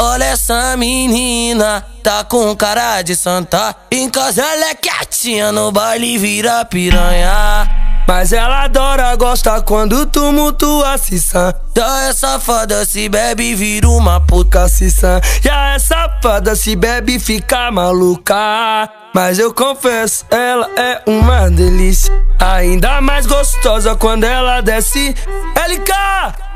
Olha essa menina, tá com cara de santa. Em casa ela é quietinha, no baile vira piranha. Mas ela adora, gosta quando tumultua santa. Já é safada, se bebe vira uma puta se Já é safada, se bebe fica maluca. Mas eu confesso, ela é uma delícia. Ainda mais gostosa quando ela desce. LK,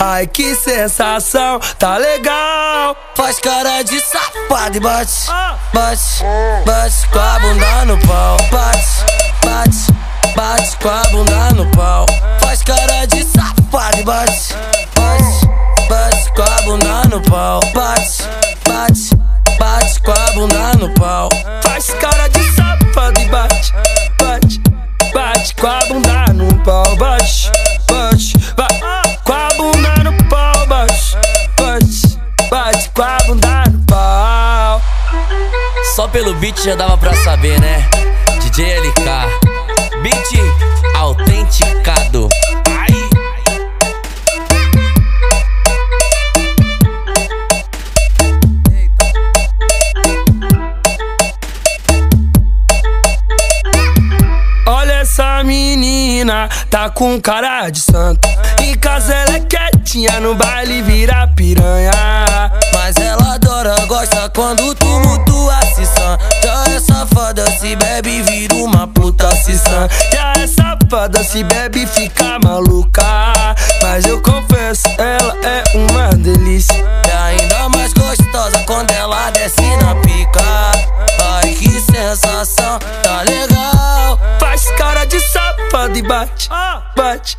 ai que sensação, tá legal. Faz cara de safado e bate, bate, bate com a bunda no pau. Bate, bate, bate com a bunda no pau. Faz cara de safado e bate, bate, bate com a bunda no pau. Só pelo beat já dava pra saber, né? DJ LK, beat autenticado. essa menina tá com cara de santo. Em casa ela é quietinha, no baile vira piranha. Mas ela adora, gosta quando tu se Já é safada, se bebe vira uma puta se Já é safada, se bebe fica maluca. Mas eu confesso, ela é uma delícia. É ainda mais gostosa quando ela desce na pica. Ai que sensação, tá legal. Faz cara de safado e bate, bate,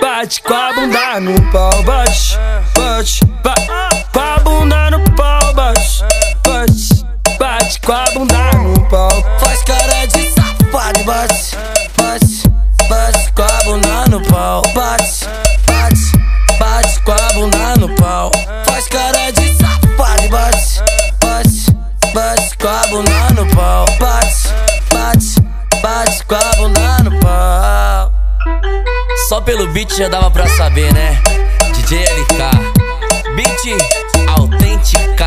bate com a bunda no pau, bate, bate, bate com a bunda no pau. Faz cara de safado, bate, bate, bate com a bunda no pau. Bate, bate, bate com a bunda no pau. Faz cara de safado, bate, bate, bate com a bunda no pau. Bate, bate, bate com a bunda no pau. Só pelo beat já dava pra saber, né? DJ LK, beat autêntica.